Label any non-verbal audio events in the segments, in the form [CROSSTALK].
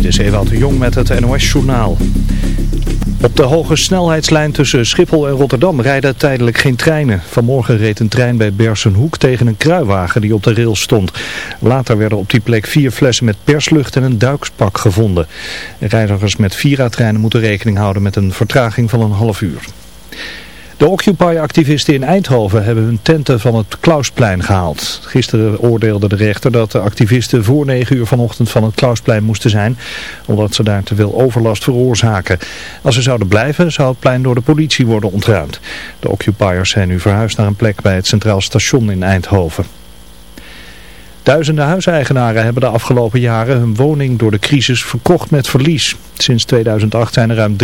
Dit is Ewout de Jong met het NOS-journaal. Op de hoge snelheidslijn tussen Schiphol en Rotterdam rijden tijdelijk geen treinen. Vanmorgen reed een trein bij Bersenhoek tegen een kruiwagen die op de rails stond. Later werden op die plek vier flessen met perslucht en een duikspak gevonden. Reizigers met Vira-treinen moeten rekening houden met een vertraging van een half uur. De Occupy-activisten in Eindhoven hebben hun tenten van het Klausplein gehaald. Gisteren oordeelde de rechter dat de activisten voor 9 uur vanochtend van het Klausplein moesten zijn, omdat ze daar te veel overlast veroorzaken. Als ze zouden blijven, zou het plein door de politie worden ontruimd. De Occupiers zijn nu verhuisd naar een plek bij het Centraal Station in Eindhoven. Duizenden huiseigenaren hebben de afgelopen jaren hun woning door de crisis verkocht met verlies. Sinds 2008 zijn er ruim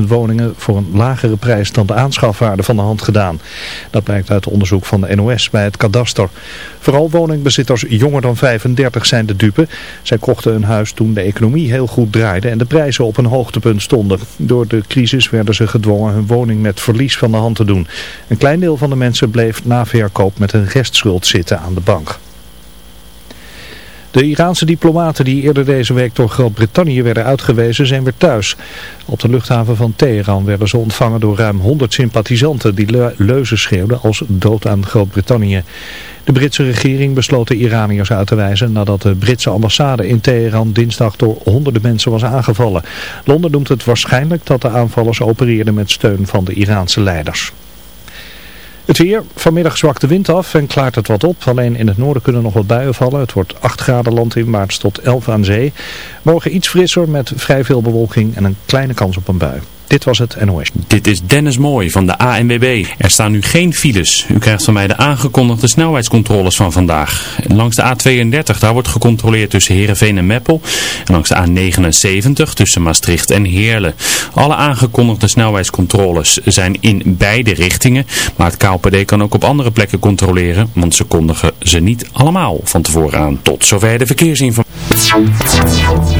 23.000 woningen voor een lagere prijs dan de aanschafwaarde van de hand gedaan. Dat blijkt uit onderzoek van de NOS bij het kadaster. Vooral woningbezitters jonger dan 35 zijn de dupe. Zij kochten een huis toen de economie heel goed draaide en de prijzen op een hoogtepunt stonden. Door de crisis werden ze gedwongen hun woning met verlies van de hand te doen. Een klein deel van de mensen bleef na verkoop met een restschuld zitten aan de bank. De Iraanse diplomaten die eerder deze week door Groot-Brittannië werden uitgewezen zijn weer thuis. Op de luchthaven van Teheran werden ze ontvangen door ruim 100 sympathisanten die leuzen schreeuwden als dood aan Groot-Brittannië. De Britse regering besloot de Iraniërs uit te wijzen nadat de Britse ambassade in Teheran dinsdag door honderden mensen was aangevallen. Londen noemt het waarschijnlijk dat de aanvallers opereerden met steun van de Iraanse leiders. Het weer, vanmiddag zwakt de wind af en klaart het wat op. Alleen in het noorden kunnen nog wat buien vallen. Het wordt 8 graden landinwaarts tot 11 aan zee. Morgen iets frisser met vrij veel bewolking en een kleine kans op een bui. Dit was het NOS. Dit is Dennis Mooi van de ANWB. Er staan nu geen files. U krijgt van mij de aangekondigde snelheidscontroles van vandaag. Langs de A32, daar wordt gecontroleerd tussen Heerenveen en Meppel. En langs de A79 tussen Maastricht en Heerlen. Alle aangekondigde snelheidscontroles zijn in beide richtingen. Maar het KLPD kan ook op andere plekken controleren. Want ze kondigen ze niet allemaal van tevoren aan. Tot zover de verkeersinformatie.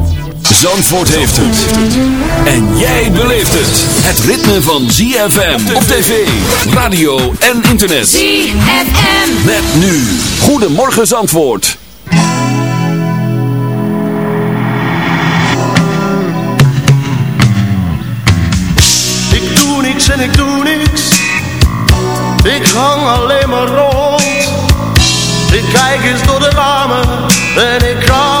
Zandvoort heeft het. En jij beleeft het. Het ritme van ZFM op tv, radio en internet. ZFM. Met nu. Goedemorgen Zandvoort. Ik doe niks en ik doe niks. Ik hang alleen maar rond. Ik kijk eens door de ramen en ik krap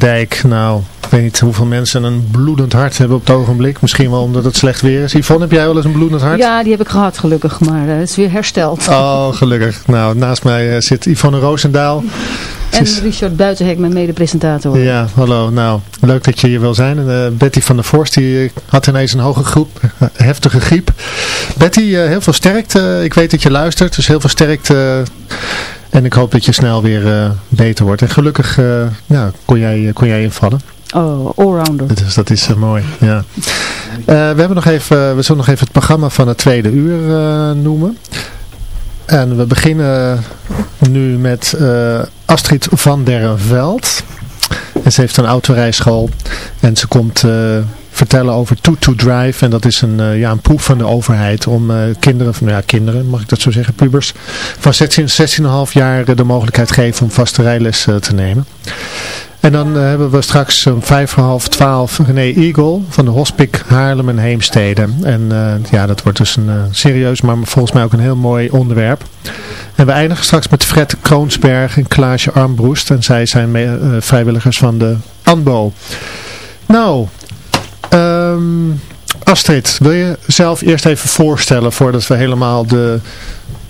dijk. Nou, ik weet niet hoeveel mensen een bloedend hart hebben op het ogenblik. Misschien wel omdat het slecht weer is. Yvonne, heb jij wel eens een bloedend hart? Ja, die heb ik gehad gelukkig, maar eh, het is weer hersteld. Oh, gelukkig. Nou, naast mij eh, zit Yvonne Roosendaal. En Richard Buitenhek, mijn mede-presentator. Ja, hallo. Nou, leuk dat je hier wil zijn. En, eh, Betty van der Vorst, die eh, had ineens een hoge groep, eh, [LAUGHS] heftige griep. Betty, eh, heel veel sterkte. ik weet dat je luistert, dus heel veel sterkte. En ik hoop dat je snel weer eh, beter wordt. En gelukkig eh, ja, kon, jij, kon jij invallen. Oh, allrounder. Dus dat is eh, mooi, ja. Eh, we, hebben nog even, we zullen nog even het programma van het tweede uur eh, noemen. En we beginnen nu met eh, Astrid van der Veld. En ze heeft een autorijschool. En ze komt eh, vertellen over Two to Drive. En dat is een, eh, ja, een proef van de overheid om eh, kinderen, nou ja, kinderen, mag ik dat zo zeggen, pubers, van 16 16,5 jaar de mogelijkheid geven om vaste rijles eh, te nemen. En dan hebben we straks om vijf voor half twaalf René Eagle van de Hospik Haarlem en Heemstede. En ja, dat wordt dus een serieus, maar volgens mij ook een heel mooi onderwerp. En we eindigen straks met Fred Kroonsberg en Klaasje Armbroest. En zij zijn vrijwilligers van de ANBO. Nou, ehm, Astrid, wil je zelf eerst even voorstellen voordat we helemaal de,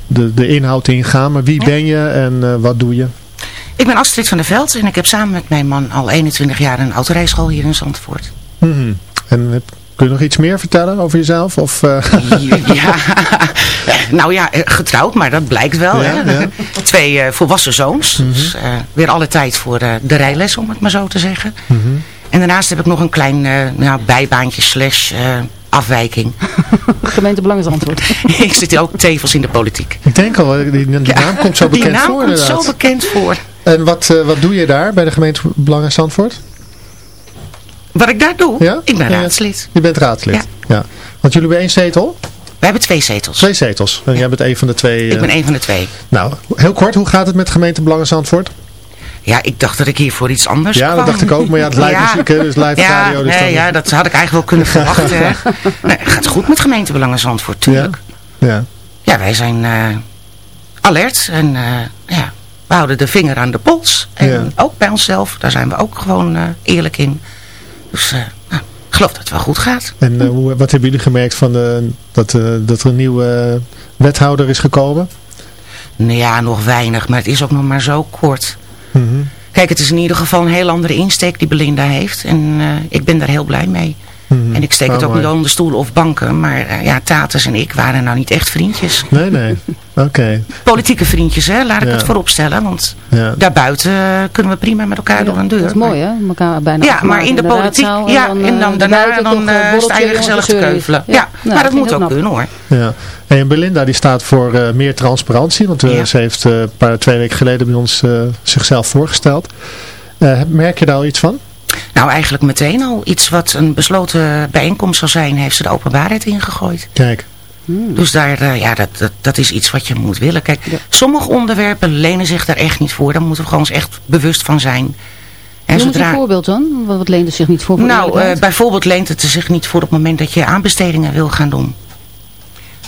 de, de inhoud ingaan. Maar wie ben je en eh, wat doe je? Ik ben Astrid van der Veld en ik heb samen met mijn man al 21 jaar een autorijschool hier in Zandvoort. Mhm. En heb- kun je nog iets meer vertellen over jezelf? Of, eh, [LAUGHS] Ja, nou ja, eh, getrouwd, maar dat blijkt wel. Ja, hè? ja. Twee volwassen zoons. Dus eh, weer alle tijd voor de rijles, om het maar zo te zeggen. Mhm. En daarnaast heb ik nog een klein eh, nou, bijbaantje slash eh, afwijking. [LAUGHS] Gemeente Belangenantwoord. [LAUGHS] ik zit ook tevens in de politiek. ik denk al, eh, die, die naam komt zo bekend Die naam voor komt inderdaad. zo bekend voor. En wat, eh, wat doe je daar bij de gemeente Belangen Zandvoort? Wat ik daar doe? Ja? Ik ben Ja. raadslid. Je bent raadslid. Ja. Ja. Want jullie hebben één zetel? We hebben twee zetels. Twee zetels. En jij bent een van de twee. Ik ben een van de twee. Nou, heel kort, hoe gaat het met gemeente Belangen Zandvoort? Ja, ik dacht dat ik hier voor iets anders Ja, dat dacht ik ook, maar ja, het muziek, hè, dus live ja, radio, dus nee, ja, dat had ik eigenlijk wel kunnen [LAUGHS] verwachten. hè. Nee, het gaat goed met gemeentebelangen Zandvoort, tuurlijk. Ja. Ja, wij zijn eh, alert en eh, ja, we houden de vinger aan de pols. En Ja. ook bij onszelf, daar zijn we ook gewoon eh, eerlijk in. Dus nou, ik geloof dat het wel goed gaat. En hoe, wat hebben jullie gemerkt van dat, dat er een nieuwe wethouder is gekomen? Nou ja, nog weinig, maar het is ook nog maar zo kort. Mhm. Kijk, het is in ieder geval een heel andere insteek die Belinda heeft. En eh, ik ben daar heel blij mee. Mhm. En ik steek Oh, het ook mooi. niet onder stoelen of banken. Maar eh, ja, Tatus en ik waren nou niet echt vriendjes. Nee, nee. [LAUGHS] Oké. Politieke vriendjes, hè, laat ik Ja. het voorop stellen. Want Ja. daarbuiten eh, kunnen we prima met elkaar door een deur. Dat is mooi, hè? Elkaar bijna Ja, maar in de politiek, raadzaal ja, dan, en dan daarna buiten dan eh, eh, sta borreltje, je weer gezellig te keuvelen. Ja, Ja, Nou, maar dat moet ook knap. kunnen hoor. Ja. En Belinda die staat voor meer transparantie, want Ja. ze heeft een paar, twee weken geleden bij ons zichzelf voorgesteld. Merk je daar al iets van? Nou, eigenlijk meteen al iets wat een besloten bijeenkomst zal zijn, heeft ze de openbaarheid ingegooid. Kijk. Dus daar, eh, ja, dat, dat, dat is iets wat je moet willen. Kijk, sommige onderwerpen lenen zich daar echt niet voor. Daar moeten we gewoon eens echt bewust van zijn. En Noem eens een voorbeeld dan. Wat, wat leent het zich niet voor? voor Nou, eh, bijvoorbeeld leent het zich niet voor op het moment dat je aanbestedingen wil gaan doen.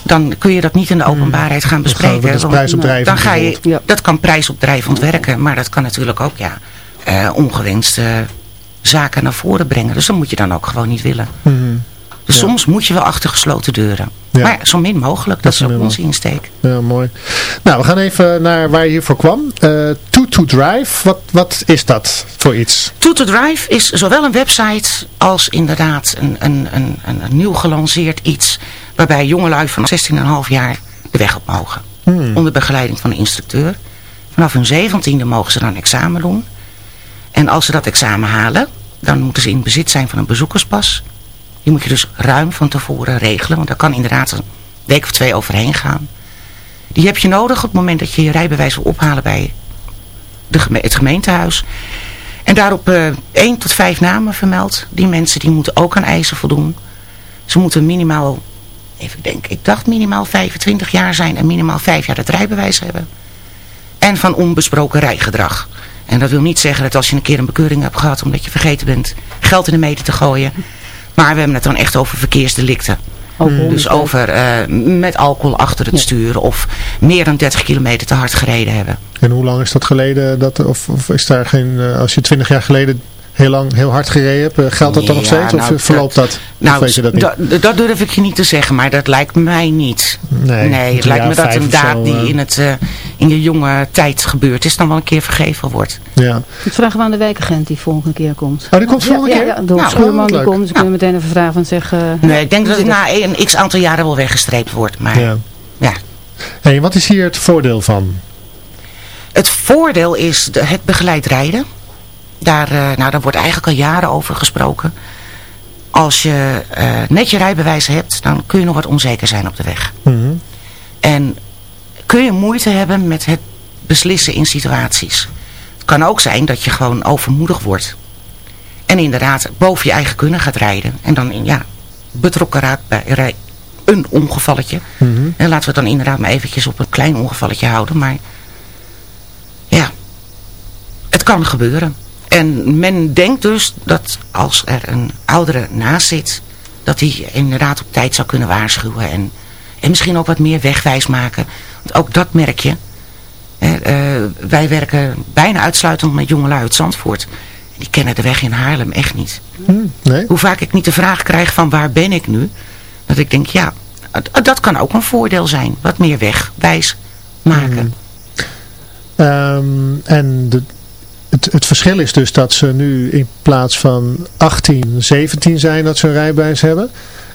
Dan kun je dat niet in de openbaarheid gaan Dan bespreken. want prijsopdrijvend Dan ga je, dat kan prijsopdrijvend werken, maar dat kan natuurlijk ook ja, eh, ongewenste zaken naar voren brengen. Dus dat moet je dan ook gewoon niet willen. Mhm. Dus Ja. soms moet je wel achter gesloten deuren. Ja. Maar zo min mogelijk, dat, zo is ook onze insteek. Ja, mooi. Nou, we gaan even naar waar je hiervoor kwam. Eh to to Drive, wat, wat is dat voor iets? To to Drive is zowel een website als inderdaad een, een, een, een, een nieuw gelanceerd iets. Waarbij jongelui van 16,5 jaar de weg op mogen. Hmm. Onder begeleiding van een instructeur. Vanaf hun zeventiende mogen ze dan een examen doen. En als ze dat examen halen, dan moeten ze in bezit zijn van een bezoekerspas. Die moet je dus ruim van tevoren regelen. Want daar kan inderdaad een week of twee overheen gaan. Die heb je nodig op het moment dat je je rijbewijs wil ophalen bij de het gemeentehuis. En daarop eh één tot vijf namen vermeld. Die mensen die moeten ook aan eisen voldoen. Ze moeten minimaal, even denken, ik dacht minimaal 25 jaar zijn en minimaal vijf jaar het rijbewijs hebben. En van onbesproken rijgedrag. En dat wil niet zeggen dat als je een keer een bekeuring hebt gehad omdat je vergeten bent geld in de meter te gooien. Maar we hebben het dan echt over verkeersdelicten. Alcohol Dus misbruik. over eh, met alcohol achter het sturen of meer dan 30 kilometer te hard gereden hebben. En hoe lang is dat geleden? Dat, of, of is daar geen, eh, als je 20 jaar geleden heel lang heel hard gereden hebt, eh, geldt dat dan nog Ja, steeds? nou, of verloopt dat? Of Nou, weet je dat niet? da- dat durf ik je niet te zeggen, maar dat lijkt mij niet. Nee, nee het lijkt me dat een of daad zo, die eh. in, het, eh, in je jonge tijd gebeurd is, dan wel een keer vergeven wordt. ja. Dat vragen we aan de wijkagent die volgende keer komt. Oh, die komt volgende ja, keer? Ja, de Nou, schuurman die komt. Dus kun je meteen even vragen en zeggen... Nee, ik denk dat het na een x aantal jaren wel weggestreept wordt. Maar ja. ja. Hey, wat is hier het voordeel van? Het voordeel is de, het begeleid rijden. Daar, eh, nou, daar wordt eigenlijk al jaren over gesproken. Als je eh, net je rijbewijs hebt, dan kun je nog wat onzeker zijn op de weg. Mhm. En kun je moeite hebben met het beslissen in situaties. Het kan ook zijn dat je gewoon overmoedig wordt. En inderdaad boven je eigen kunnen gaat rijden. En dan ja, betrokken raakt bij een ongevalletje. Mhm. En laten we het dan inderdaad maar eventjes op een klein ongevalletje houden. Maar ja, het kan gebeuren. En men denkt dus dat als er een oudere naast zit, dat hij inderdaad op tijd zou kunnen waarschuwen. En, en misschien ook wat meer wegwijs maken. Want ook dat merk je. Hè, eh, wij werken bijna uitsluitend met jongelui uit Zandvoort. Die kennen de weg in Haarlem echt niet. Hm, nee? Hoe vaak ik niet de vraag krijg van waar ben ik nu? Dat ik denk, ja, dat kan ook een voordeel zijn. Wat meer wegwijs maken. Ehm, en de, het, het verschil is dus dat ze nu in plaats van 18, 17 zijn dat ze een rijbewijs hebben.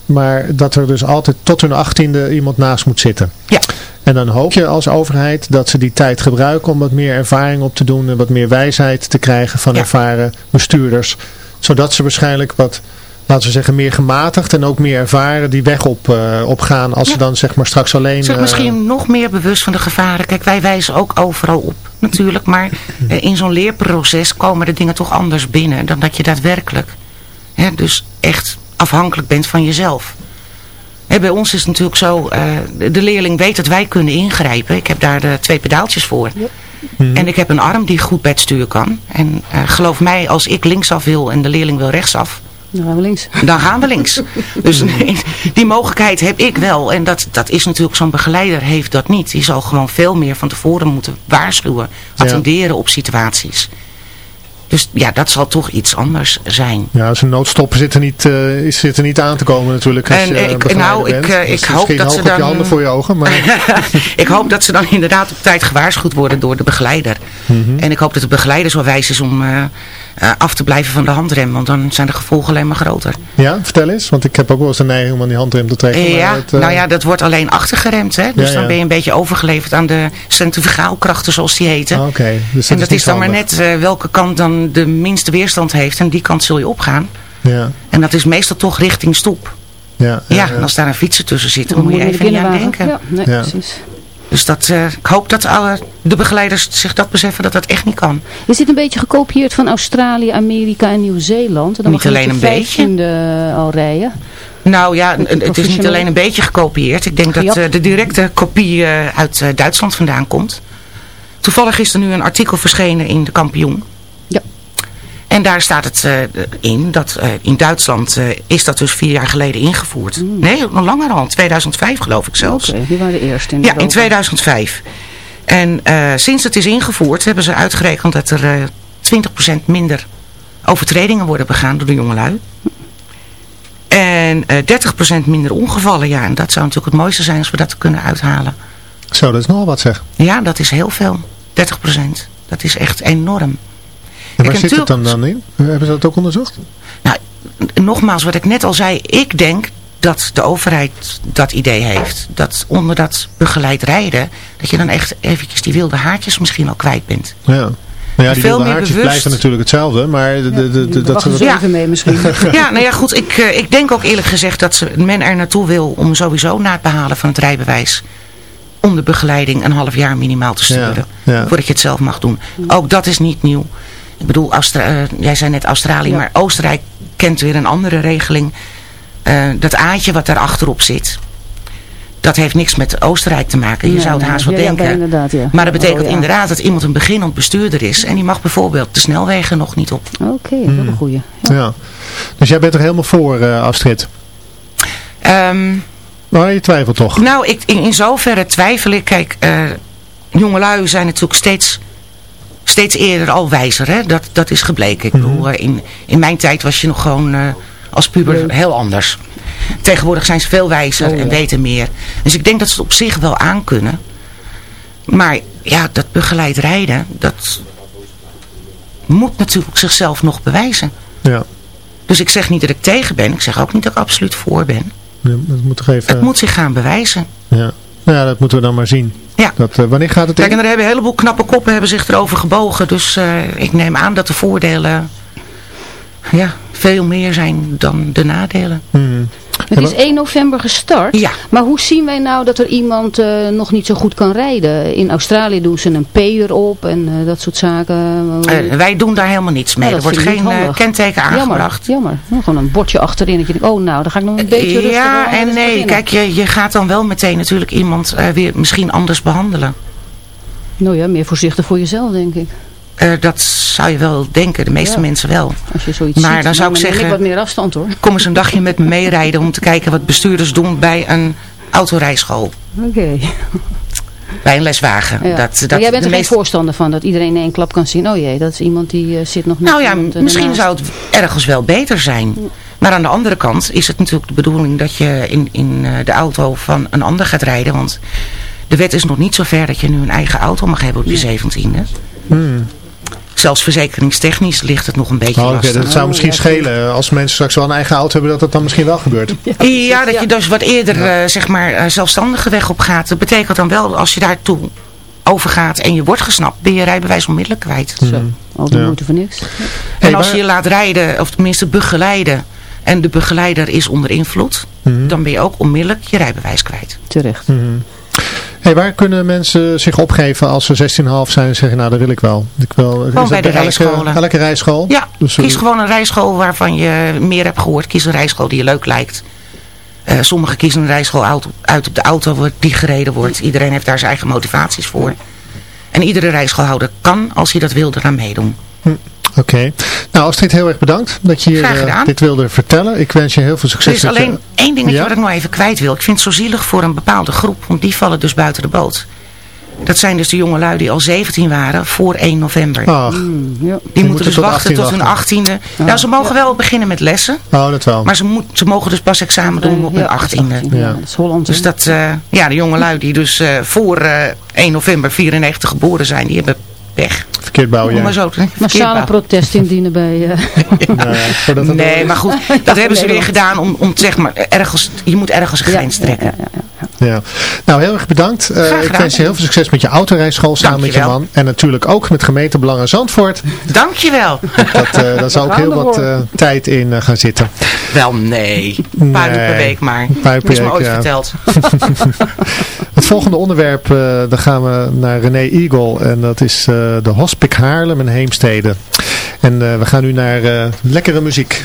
Maar dat er dus altijd tot hun 18e iemand naast moet zitten. Ja. En dan hoop je als overheid dat ze die tijd gebruiken om wat meer ervaring op te doen. En wat meer wijsheid te krijgen van Ja. ervaren bestuurders. Zodat ze waarschijnlijk wat, laten we zeggen, meer gematigd en ook meer ervaren die weg op, eh, opgaan. Als ze Ja. dan zeg maar straks alleen... Zich eh, misschien nog meer bewust van de gevaren. Kijk, wij wijzen ook overal op natuurlijk. Maar [LAUGHS] eh, in zo'n leerproces komen de dingen toch anders binnen. Dan dat je daadwerkelijk hè, dus echt afhankelijk bent van jezelf. Hè, bij ons is het natuurlijk zo, eh, de leerling weet dat wij kunnen ingrijpen. Ik heb daar de twee pedaaltjes voor. En ik heb een arm die goed bij het stuur kan. En eh, geloof mij, als ik linksaf wil en de leerling wil rechtsaf, Dan gaan we links. dan gaan we links. Dus [LAUGHS] nee, die mogelijkheid heb ik wel. En dat, dat is natuurlijk, zo'n begeleider heeft dat niet. Die zal gewoon veel meer van tevoren moeten waarschuwen. Attenderen op situaties. Dus ja, dat zal toch iets anders zijn. Ja, zijn noodstoppen zitten niet, eh, is- zitten niet aan te komen natuurlijk als En, je eh, ik- nou, ik, bent. eh, Dus ik hoop misschien dat hoog ze op je dan- handen voor je ogen, maar [LAUGHS] ik hoop dat ze dan inderdaad op tijd gewaarschuwd worden door de begeleider. Mhm. En ik hoop dat de begeleider zo wijs is om eh, eh, af te blijven van de handrem. Want dan zijn de gevolgen alleen maar groter. ja, vertel eens, want ik heb ook wel eens de neiging om aan die handrem te trekken. Ja, het, eh, nou ja, dat wordt alleen achtergeremd. Hè? Dus Ja, ja. dan ben je een beetje overgeleverd aan de centrifugaalkrachten zoals die heten. ah, Oké, dus en dat is, dan maar net eh, welke kant dan de minste weerstand heeft. En die kant zul je opgaan. Ja, En dat is meestal toch richting stoep. ja, Ja, en als daar een fietser tussen zit, dan moet je even niet aan denken. Ja, nee, Ja. precies. Dus dat, eh, ik hoop dat alle, de begeleiders zich dat beseffen dat dat echt niet kan. Is dit een beetje gekopieerd van Australië, Amerika en Nieuw-Zeeland? Niet alleen een de beetje. vijftiende al rijden. Nou ja, het is niet alleen een beetje gekopieerd. Ik denk dat eh, de directe kopie eh, uit eh, Duitsland vandaan komt. Toevallig is er nu een artikel verschenen in de Kampioen. En daar staat het eh, in dat eh, in Duitsland eh, is dat dus vier jaar geleden ingevoerd. Nee, nog langer al. 2005 geloof ik zelfs. Oké, die waren de eerste in Ja, Europa. in 2005. En eh, sinds het is ingevoerd hebben ze uitgerekend dat er eh 20% minder overtredingen worden begaan door de jongelui. En eh 30% minder ongevallen. Ja, en dat zou natuurlijk het mooiste zijn als we dat kunnen uithalen. Zo, dat is nogal wat zeg. Ja, dat is heel veel. 30%. Dat is echt enorm. En waar zit het dan dan in? Hebben ze dat ook onderzocht? Nou, nogmaals, wat ik net al zei. Ik denk dat de overheid dat idee heeft. Dat onder dat begeleid rijden, dat je dan echt eventjes die wilde haartjes misschien al kwijt bent. Ja. Nou ja, die Veel wilde meer haartjes bewust. blijven natuurlijk hetzelfde, maar de, de, de, de- dat ze mee misschien. [LAUGHS] Ja, nou ja, goed. Ik, eh, ik denk ook eerlijk gezegd dat ze, men er naartoe wil om sowieso na het behalen van het rijbewijs om de begeleiding een half jaar minimaal te sturen. Ja, ja. Voordat je het zelf mag doen. Ook dat is niet nieuw. Ik bedoel, Austra eh, jij zei net Australië, Ja. maar Oostenrijk kent weer een andere regeling. Eh, dat aatje wat daar achterop zit, dat heeft niks met Oostenrijk te maken. Je zou het nee. haast wel Ja, ja, denken. inderdaad, ja. Maar dat betekent Oh, ja. inderdaad dat iemand een beginnend bestuurder is. En die mag bijvoorbeeld de snelwegen nog niet op. Oké, dat is ook een goeie. Ja. Ja. Dus jij bent er helemaal voor, eh, Astrid? Ehm Maar je twijfelt toch? Nou, ik, in, in zoverre twijfel ik. Kijk, eh jongelui zijn natuurlijk steeds, steeds eerder al wijzer. Hè? Dat, dat is gebleken. Ik bedoel, eh, in, in mijn tijd was je nog gewoon eh, als puber heel anders. Tegenwoordig zijn ze veel wijzer en weten meer. Dus ik denk dat ze het op zich wel aankunnen. Maar ja, dat begeleid rijden, dat moet natuurlijk zichzelf nog bewijzen. Ja. Dus ik zeg niet dat ik tegen ben. Ik zeg ook niet dat ik absoluut voor ben. Ja, Dat moet toch even... Het moet zich gaan bewijzen. Ja. Nou ja, dat moeten we dan maar zien. Ja. Dat, eh, wanneer gaat het Kijk, en er hebben een heleboel knappe koppen hebben zich erover gebogen. Dus eh, ik neem aan dat de voordelen ja, veel meer zijn dan de nadelen. Hmm. Het is 1 november gestart. Ja. Maar hoe zien wij nou dat er iemand eh, nog niet zo goed kan rijden? In Australië doen ze een P erop en eh, dat soort zaken. Eh, wij doen daar helemaal niets mee. Ja, er wordt geen kenteken aangebracht. Jammer, jammer. Ja, gewoon een bordje achterin dat je denkt, oh nou, dan ga ik nog een beetje rustig ja en nee. beginnen. Kijk, je, je gaat dan wel meteen natuurlijk iemand weer misschien anders behandelen. Nou ja, meer voorzichtig voor jezelf denk ik. Eh, dat zou je wel denken. De meeste Ja. mensen wel. Als je zoiets Maar ziet, dan zou ik zeggen- wat meer afstand hoor. Kom eens een dagje met me meerijden om te kijken wat bestuurders doen bij een autorijschool. Oké. Bij een leswagen. Ja. Dat, dat maar jij bent de er geen meeste- voorstander van dat iedereen in één klap kan zien. Oh jee, dat is iemand die eh, zit nog net Nou ja, iemand, eh, misschien zou het ergens wel beter zijn. Maar aan de andere kant is het natuurlijk de bedoeling dat je in, in eh, de auto van een ander gaat rijden. Want de wet is nog niet zo ver dat je nu een eigen auto mag hebben op je zeventiende. Hmm. Zelfs verzekeringstechnisch ligt het nog een beetje Oh, lastig. dat zou misschien schelen. Als mensen straks wel een eigen auto hebben, dat dat dan misschien wel gebeurt. Ja, dat je dus wat eerder eh, zeg maar eh, zelfstandige weg op gaat. Dat betekent dan wel, als je daartoe overgaat en je wordt gesnapt, ben je rijbewijs onmiddellijk kwijt. Zo, al de Ja. moeite voor niks. En als je je laat rijden, of tenminste begeleiden, en de begeleider is onder invloed, Mhm. dan ben je ook onmiddellijk je rijbewijs kwijt. Terecht. Mhm. Hey, waar kunnen mensen zich opgeven als ze 16,5 zijn en zeggen, nou dat wil ik wel. Ik wil dat bij de elke, rijscholen. Elke rijschool? Ja, Dus, kies eh, gewoon een rijschool waarvan je meer hebt gehoord. Kies een rijschool die je leuk lijkt. Eh, sommigen kiezen een rijschool uit, uit op de auto die gereden wordt. Iedereen heeft daar zijn eigen motivaties voor. En iedere rijschoolhouder kan, als hij dat wil, eraan meedoen. Oké. Nou Astrid, heel erg bedankt dat je hier eh, dit wilde vertellen. Ik wens je heel veel Er succes is met je- alleen één dingetje Ja? wat ik nog even kwijt wil. Ik vind het zo zielig voor een bepaalde groep, want die vallen dus buiten de boot. Dat zijn dus de jongelui die al 17 waren voor 1 november. Ach, Mm, ja. die moeten dus tot wachten 18 tot hun wachten. 18e. Nou, ze mogen wel beginnen met lessen. oh, dat wel. Maar ze, moet, ze mogen dus pas examen doen op hun Ja, dat is 18e. 18e. Ja, dat is Holland. Dus dat, eh, ja, de jongelui die dus eh, voor eh, 1 november 94 geboren zijn, die hebben pech. Verkeerd bouwen, ja. maar zo Massale bouwen. protest indienen bij... eh, [LAUGHS] Nou ja, voordat het Nee, maar goed, dat [LAUGHS] hebben ze weer gedaan om, om zeg maar, ergens, je moet ergens een grens ja, trekken. ja, ja, ja. Ja. Nou, heel erg bedankt. Eh, Graag ik wens je heel veel succes met je autorijschool samen met je man. En natuurlijk ook met gemeentebelangen Zandvoort. Dankjewel. [LAUGHS] Dat, eh daar zal ook heel wat eh, tijd in gaan zitten. Wel nee, een paar uur per week maar. een paar uur Dat is per me week, ooit ja. verteld. Het volgende onderwerp, eh dan gaan we naar René Eagle. En dat is eh, de Hospic Haarlem en Heemstede. En eh, we gaan nu naar eh, lekkere muziek.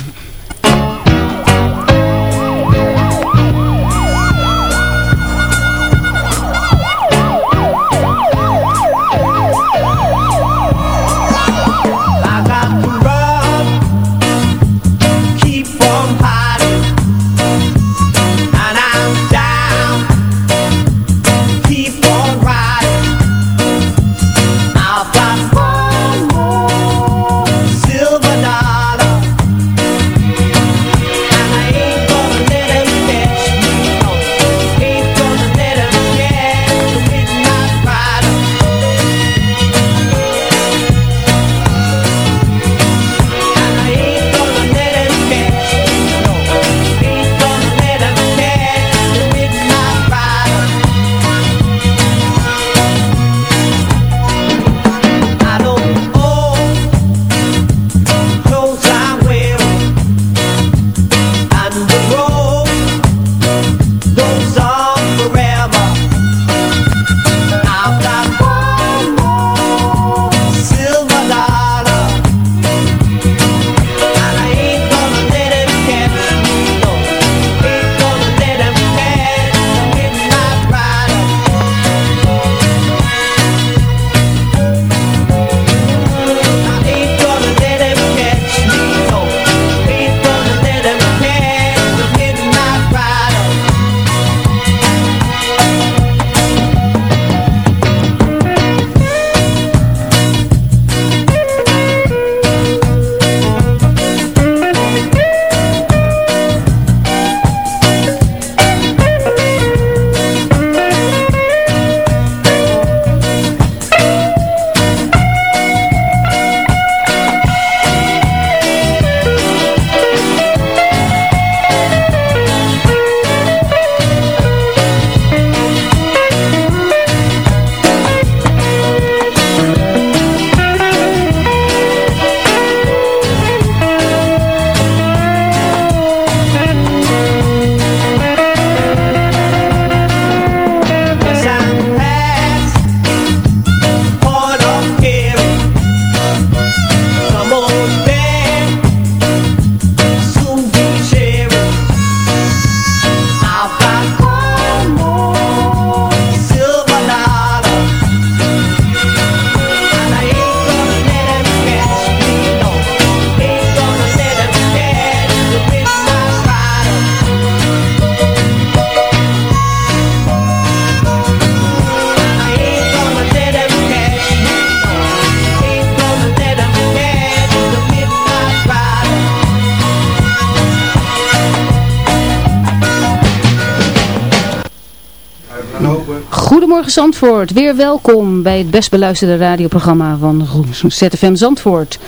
Zandvoort, weer welkom bij het best beluisterde radioprogramma van ZFM Zandvoort.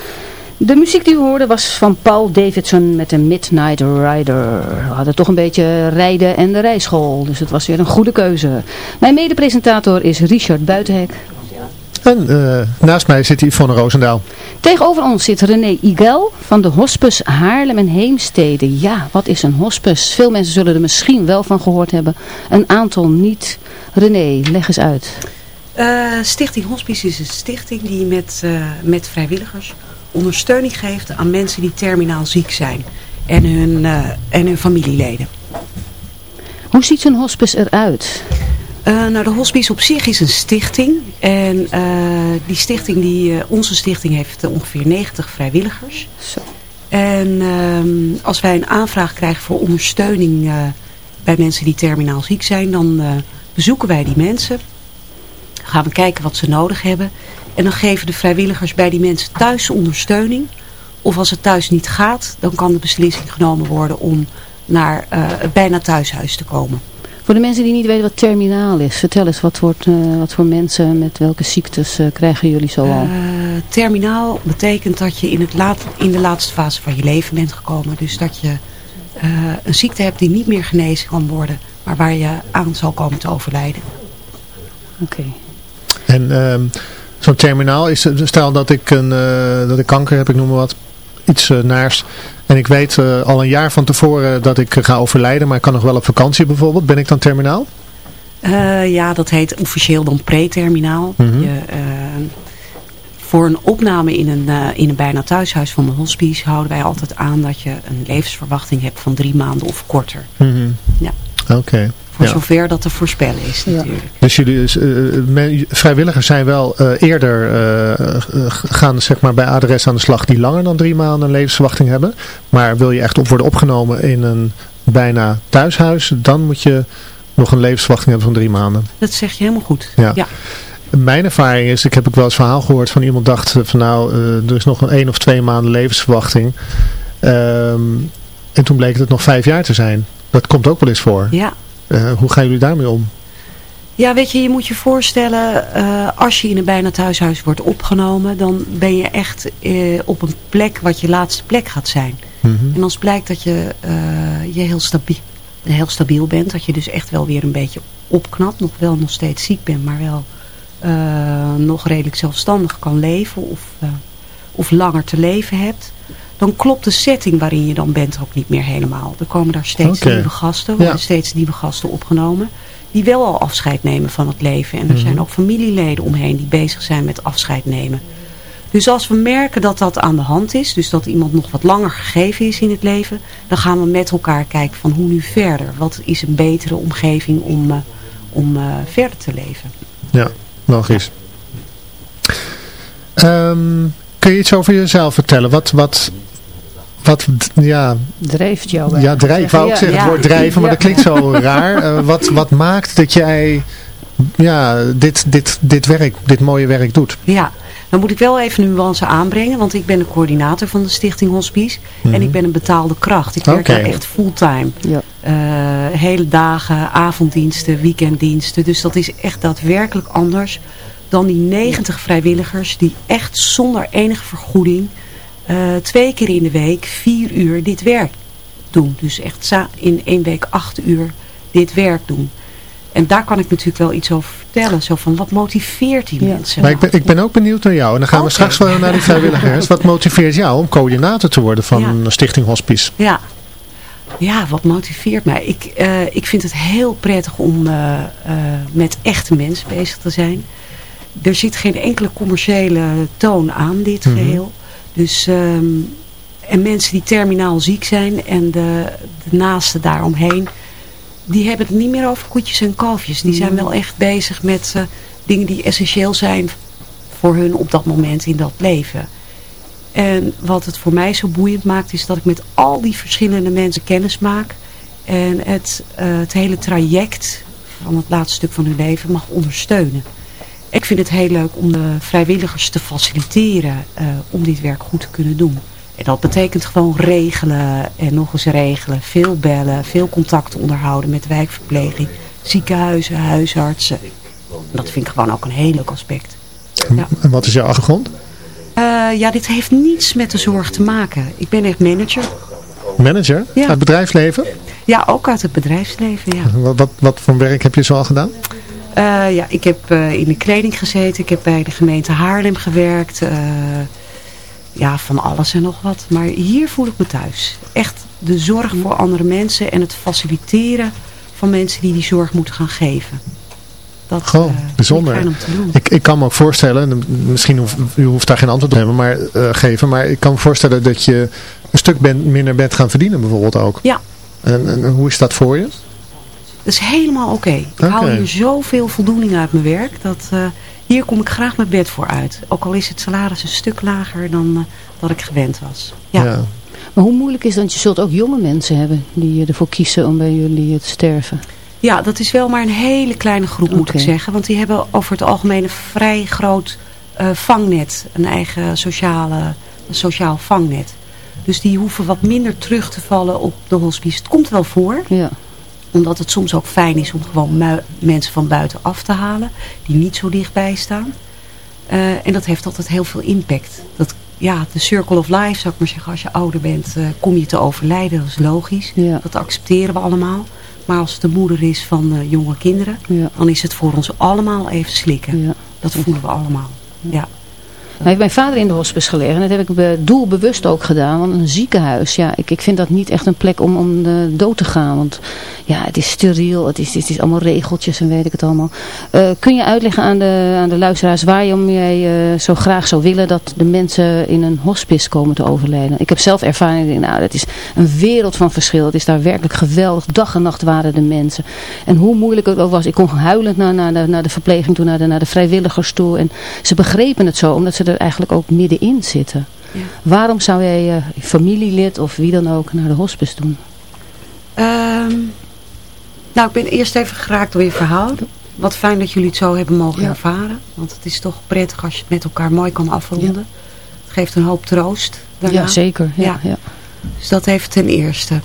De muziek die we hoorden was van Paul Davidson met de Midnight Rider. We hadden toch een beetje rijden en de rijschool, dus het was weer een goede keuze. Mijn medepresentator is Richard Buitenhek. En eh, naast mij zit Yvonne Roosendaal. Tegenover ons zit René Igel van de Hospes Haarlem en Heemstede. Ja, wat is een hospice? Veel mensen zullen er misschien wel van gehoord hebben. Een aantal niet. René, leg eens uit. Uh, stichting Hospice is een stichting die met, uh, met vrijwilligers ondersteuning geeft aan mensen die terminaal ziek zijn. En hun, uh, en hun familieleden. Hoe ziet zo'n hospice eruit? Nou, de hospice op zich is een stichting. En die stichting, die, onze stichting heeft ongeveer 90 vrijwilligers. Zo. En ehm, als wij een aanvraag krijgen voor ondersteuning bij mensen die terminaal ziek zijn, dan bezoeken wij die mensen. Gaan we kijken wat ze nodig hebben. En dan geven de vrijwilligers bij die mensen thuis ondersteuning. Of als het thuis niet gaat, dan kan de beslissing genomen worden om naar het bijna thuishuis te komen. Voor de mensen die niet weten wat terminaal is, vertel eens wat, wordt, uh, wat voor mensen met welke ziektes uh, krijgen jullie zo al? Terminaal betekent dat je in, het laat, in de laatste fase van je leven bent gekomen. Dus dat je een ziekte hebt die niet meer genezen kan worden, maar waar je aan zal komen te overlijden. Oké. Okay. En um, zo'n terminaal is, stel dat ik, een, dat ik kanker heb, ik noem maar wat, iets naars. En ik weet uh, al een jaar van tevoren dat ik ga overlijden, maar ik kan nog wel op vakantie bijvoorbeeld. Ben ik dan terminaal? Uh, ja, dat heet officieel dan pre-terminaal. Mm -hmm. uh, voor een opname in een, in een bijna thuishuis van de hospice houden wij altijd aan dat je een levensverwachting hebt van drie maanden of korter. Mm -hmm. Ja. Oké. Okay. Voor ja. zover dat te voorspellen is natuurlijk. Ja. Dus jullie uh, vrijwilligers zijn wel uh, eerder uh, gaan zeg maar, bij adres aan de slag die langer dan drie maanden een levensverwachting hebben. Maar wil je echt op worden opgenomen in een bijna thuishuis, dan moet je nog een levensverwachting hebben van drie maanden. Dat zeg je helemaal goed. Ja. ja. Mijn ervaring is, ik heb ook wel eens verhaal gehoord van iemand dacht van nou, er is nog een één of twee maanden levensverwachting. Um, en toen bleek het nog vijf jaar te zijn. Dat komt ook wel eens voor. Ja, uh, hoe gaan jullie daarmee om? Ja, weet je, je moet je voorstellen, uh, als je in een bijna thuishuis wordt opgenomen, dan ben je echt uh, op een plek wat je laatste plek gaat zijn. Mm -hmm. En als blijkt dat je, je heel, stabiel, heel stabiel bent, dat je dus echt wel weer een beetje opknapt, nog wel nog steeds ziek bent, maar wel nog redelijk zelfstandig kan leven of, of langer te leven hebt, dan klopt de setting waarin je dan bent ook niet meer helemaal. Er komen daar steeds nieuwe gasten, worden Ja. steeds nieuwe gasten opgenomen. Die wel al afscheid nemen van het leven. En er Mhm. zijn ook familieleden omheen die bezig zijn met afscheid nemen. Dus als we merken dat dat aan de hand is, dus dat iemand nog wat langer gegeven is in het leven, dan gaan we met elkaar kijken van hoe nu verder. Wat is een betere omgeving om, eh, om eh, verder te leven. Ja, logisch. Ehm, kun je iets over jezelf vertellen? Wat, wat, wat ja, Drijft jou ja drijf, wou ik Ja, zeggen, het woord drijven, maar Ja. dat klinkt zo raar. Eh, wat, wat maakt dat jij ja, dit, dit, dit werk, dit mooie werk doet? Ja, dan moet ik wel even een nuance aanbrengen, want ik ben de coördinator van de Stichting Hospice. Mhm. En ik ben een betaalde kracht. Ik werk daar echt fulltime. Ja. Eh, hele dagen, avonddiensten, weekenddiensten. Dus dat is echt daadwerkelijk anders dan die 90 vrijwilligers die echt zonder enige vergoeding eh, twee keer in de week vier uur dit werk doen. Dus echt in één week acht uur dit werk doen. En daar kan ik natuurlijk wel iets over vertellen. Zo van, wat motiveert die Ja. mensen? Maar ik ben, ik ben ook benieuwd naar jou. En dan gaan we straks wel naar die vrijwilligers. Wat motiveert jou om coördinator te worden van Ja. Stichting Hospice? Ja. Ja, wat motiveert mij? Ik, eh, ik vind het heel prettig om eh, met echte mensen bezig te zijn. Er zit geen enkele commerciële toon aan dit Mhm. geheel. Dus, ehm, en mensen die terminaal ziek zijn en de, de naasten daaromheen, die hebben het niet meer over koetjes en kalfjes. Die zijn wel echt bezig met eh, dingen die essentieel zijn voor hun op dat moment in dat leven. En wat het voor mij zo boeiend maakt is dat ik met al die verschillende mensen kennis maak. En het, eh, het hele traject van het laatste stuk van hun leven mag ondersteunen. Ik vind het heel leuk om de vrijwilligers te faciliteren eh, om dit werk goed te kunnen doen. En dat betekent gewoon regelen en nog eens regelen. Veel bellen, veel contacten onderhouden met wijkverpleging, ziekenhuizen, huisartsen. Dat vind ik gewoon ook een heel leuk aspect. Ja. En wat is jouw achtergrond? Eh, ja, dit heeft niets met de zorg te maken. Ik ben echt manager. Manager? Ja. Uit bedrijfsleven? Ja, ook uit het bedrijfsleven, ja. Wat, wat, wat voor werk heb je zo al gedaan? Eh, ja, ik heb eh, in de kleding gezeten. Ik heb bij de gemeente Haarlem gewerkt. eh, ja, van alles en nog wat. Maar hier voel ik me thuis. Echt de zorg voor andere mensen en het faciliteren van mensen die die zorg moeten gaan geven. Dat Goh, bijzonder. ik fijn om te doen. Ik, ik kan me ook voorstellen, en misschien hoeft, u hoeft daar geen antwoord op te hebben, maar, geven, maar ik kan me voorstellen dat je een stuk minder bent gaan verdienen bijvoorbeeld ook. Ja. En, en hoe is dat voor je? Dat is helemaal oké. Ik haal Oké. hier zoveel voldoening uit mijn werk. Dat, eh, hier kom ik graag mijn bed voor uit. Ook al is het salaris een stuk lager dan eh, dat ik gewend was. Ja. Maar hoe moeilijk is dat? Je zult ook jonge mensen hebben die ervoor kiezen om bij jullie te sterven. Ja, dat is wel maar een hele kleine groep moet ik zeggen. Want die hebben over het algemeen een vrij groot eh, vangnet. Een eigen sociale, een sociaal vangnet. Dus die hoeven wat minder terug te vallen op de hospice. Het komt wel voor. Ja. Omdat het soms ook fijn is om gewoon mensen van buiten af te halen. Die niet zo dichtbij staan. Eh, en dat heeft altijd heel veel impact. Dat, ja, de circle of life zou ik maar zeggen. Als je ouder bent eh, kom je te overlijden. Dat is logisch. Ja. Dat accepteren we allemaal. Maar als het de moeder is van eh, jonge kinderen. Ja. Dan is het voor ons allemaal even slikken. Ja. Dat voelen we allemaal. Ja. Nou heeft mijn vader in de hospice gelegen. En dat heb ik be- doelbewust ook gedaan. Want een ziekenhuis, ja, ik, ik vind dat niet echt een plek om, om de dood te gaan. Want ja, het is steriel, het is, het is allemaal regeltjes en weet ik het allemaal. Eh, kun je uitleggen aan de, aan de luisteraars waarom jij eh, zo graag zou willen dat de mensen in een hospice komen te overlijden? Ik heb zelf ervaring, nou, dat is een wereld van verschil. Het is daar werkelijk geweldig. Dag en nacht waren de mensen. En hoe moeilijk het ook was, ik kon huilend naar, naar, de, naar de verpleging toe, naar de, naar de vrijwilligers toe. En ze begrepen het zo, omdat ze er eigenlijk ook middenin zitten. Ja. Waarom zou jij je familielid of wie dan ook naar de hospice doen? Ehm, nou, ik ben eerst even geraakt door je verhaal. Wat fijn dat jullie het zo hebben mogen Ja. ervaren. Want het is toch prettig als je het met elkaar mooi kan afronden. Het geeft een hoop troost daarna. Ja, zeker. Ja, Ja. Dus dat heeft ten eerste.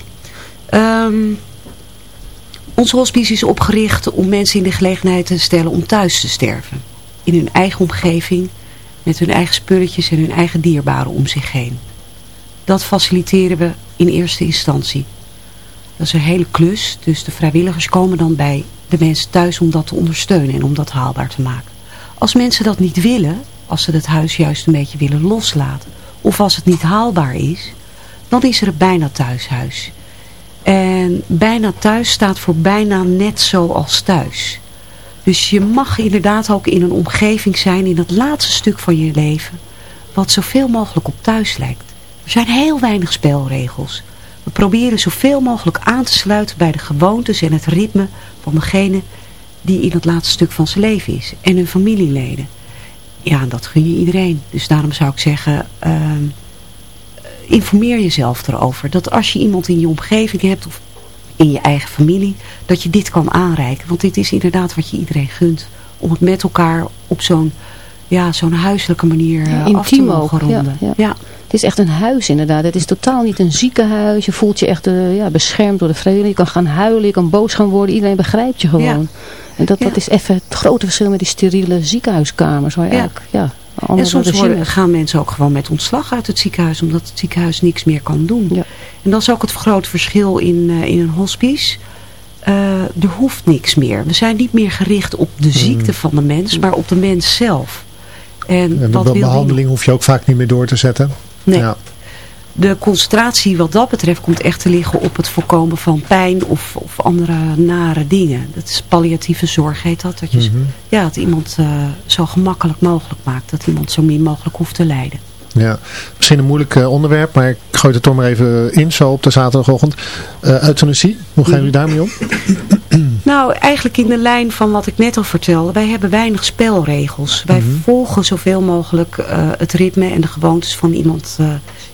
Ehm ons hospice is opgericht om mensen in de gelegenheid te stellen om thuis te sterven. In hun eigen omgeving, met hun eigen spulletjes en hun eigen dierbaren om zich heen. Dat faciliteren we in eerste instantie. Dat is een hele klus, dus de vrijwilligers komen dan bij de mensen thuis om dat te ondersteunen en om dat haalbaar te maken. Als mensen dat niet willen, als ze het huis juist een beetje willen loslaten, of als het niet haalbaar is, dan is er een bijna thuishuis. En bijna thuis staat voor bijna net zoals thuis. Dus je mag inderdaad ook in een omgeving zijn in het laatste stuk van je leven, wat zoveel mogelijk op thuis lijkt. Er zijn heel weinig spelregels. We proberen zoveel mogelijk aan te sluiten bij de gewoontes en het ritme van degene die in het laatste stuk van zijn leven is. En hun familieleden. Ja, dat gun je iedereen. Dus daarom zou ik zeggen, ehm, informeer jezelf erover. Dat als je iemand in je omgeving hebt of in je eigen familie, dat je dit kan aanreiken. Want dit is inderdaad wat je iedereen gunt. Om het met elkaar op zo'n ja, zo'n huiselijke manier eh, Ja, af te mogen ronden. Ja, ja. ja. Het is echt een huis inderdaad. Het is totaal niet een ziekenhuis. Je voelt je echt eh, ja, beschermd door de vrijwilligers. Je kan gaan huilen, je kan boos gaan worden. Iedereen begrijpt je gewoon. En dat, dat Ja. is even het grote verschil met die steriele ziekenhuiskamers. Waar je Ja. eigenlijk, En soms worden, gaan mensen ook gewoon met ontslag uit het ziekenhuis, omdat het ziekenhuis niks meer kan doen. Ja. En dat is ook het grote verschil in, eh, in een hospice. Eh, er hoeft niks meer. We zijn niet meer gericht op de ziekte van de mens, maar op de mens zelf. En En wat wil die behandeling hoef je ook vaak niet meer door te zetten. Nee. Ja. De concentratie wat dat betreft komt echt te liggen op het voorkomen van pijn of, of andere nare dingen. Dat is palliatieve zorg heet dat. Dat je Mhm. ja, het iemand eh, zo gemakkelijk mogelijk maakt. Dat iemand zo min mogelijk hoeft te lijden. Ja, misschien een moeilijk eh, onderwerp, maar ik gooi het toch maar even in zo op de zaterdagochtend. Eh euthanasie, hoe gaan jullie daarmee om? [CLEARS THROAT] Nou, eigenlijk in de lijn van wat ik net al vertelde. Wij hebben weinig spelregels. Wij volgen zoveel mogelijk het ritme en de gewoontes van iemand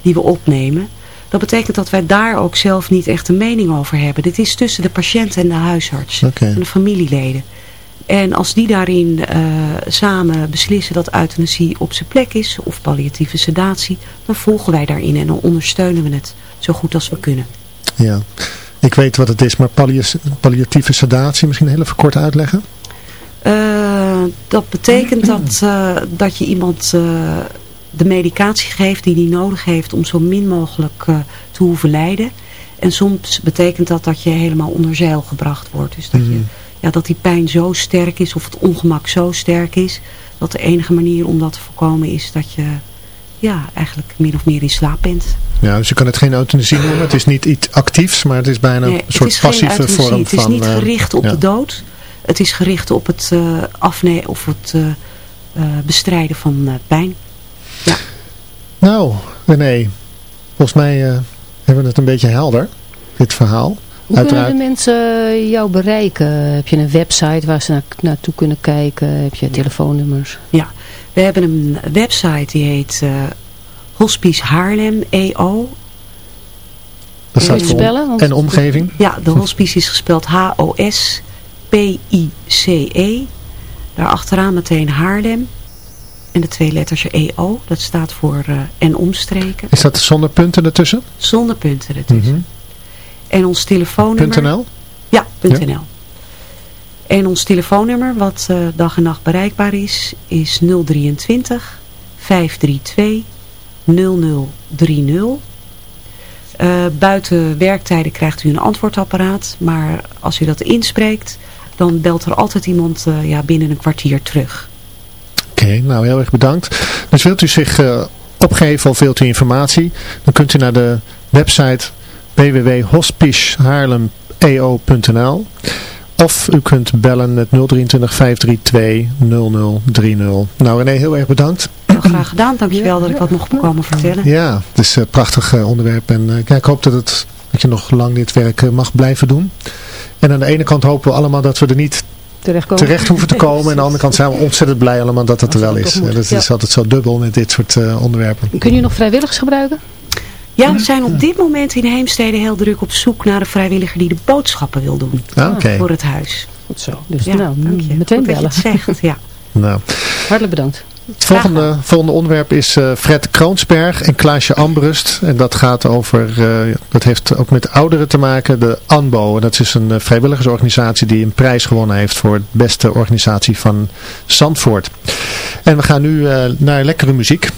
die we opnemen. Dat betekent dat wij daar ook zelf niet echt een mening over hebben. Dit is tussen de patiënt en de huisarts en de familieleden. En als die daarin eh, samen beslissen dat euthanasie op zijn plek is, of palliatieve sedatie, dan volgen wij daarin en dan ondersteunen we het zo goed als we kunnen. Ja. Ik weet wat het is, maar palliatieve sedatie, misschien heel even kort uitleggen? Eh, dat betekent dat, eh, dat je iemand de medicatie geeft die hij nodig heeft om zo min mogelijk eh, te hoeven lijden. En soms betekent dat dat je helemaal onder zeil gebracht wordt. Dus dat, je, ja, dat die pijn zo sterk is of het ongemak zo sterk is. Dat de enige manier om dat te voorkomen is dat je ja, eigenlijk min of meer in slaap bent. Ja, dus je kan het geen euthanasie noemen. Het is niet iets actiefs, maar het is bijna Nee, een soort passieve vorm Het is van... niet eh, gericht op ja. de dood. Het is gericht op het eh afnemen of het bestrijden van pijn. Nou, René, volgens mij eh, hebben we het een beetje helder, dit verhaal. Hoe Uiteraard. kunnen de mensen eh, jou bereiken? Heb je een website waar ze na- naartoe kunnen kijken? Heb je telefoonnummers? Ja, we hebben een website die heet eh, Hospice Haarlem EO. Dat staat voor spellen? Want- En omgeving. Ja, de hospice is gespeld H-O-S-P-I-C-E. Daar achteraan meteen Haarlem. En de twee letters EO, dat staat voor eh, en omstreken. Is dat zonder punten ertussen? Zonder punten ertussen. Mhm. En ons telefoonnummer... .nl? Ja, .nl. En ons telefoonnummer, wat eh, dag en nacht bereikbaar is, is 023 532 0030. Eh, buiten werktijden krijgt u een antwoordapparaat, maar als u dat inspreekt, dan belt er altijd iemand eh, ja, binnen een kwartier terug. Oké, nou heel erg bedankt. Dus wilt u zich eh, opgeven of wilt u informatie, dan kunt u naar de website www.hospicehaarlem.eo.nl of u kunt bellen met 023 532 0030. Nou René, heel erg bedankt. Heel graag gedaan, dankjewel dat ik wat mocht komen vertellen. Ja, het is een prachtig eh, onderwerp en eh, ja, ik hoop dat, het, dat je nog lang dit werk eh, mag blijven doen. En aan de ene kant hopen we allemaal dat we er niet Terechtkomen? terecht hoeven te [LAUGHS] komen. En aan de andere kant zijn we ontzettend blij allemaal dat het er wel is. Dat Ja. is altijd zo dubbel met dit soort eh, onderwerpen. Kun je nog vrijwilligers gebruiken? Ja, we zijn op dit moment in Heemstede heel druk op zoek naar een vrijwilliger die de boodschappen wil doen Ah, voor het huis. Goed zo. Dus Ja, nou, dank je. meteen Goed dat je bellen. het zegt, ja. nou. Hartelijk bedankt. Het volgende, volgende onderwerp is eh, Fred Kroonsberg en Klaasje Ambrust. En dat gaat over, eh, dat heeft ook met ouderen te maken, de ANBO. En dat is een eh, vrijwilligersorganisatie die een prijs gewonnen heeft voor de beste organisatie van Zandvoort. En we gaan nu naar lekkere muziek.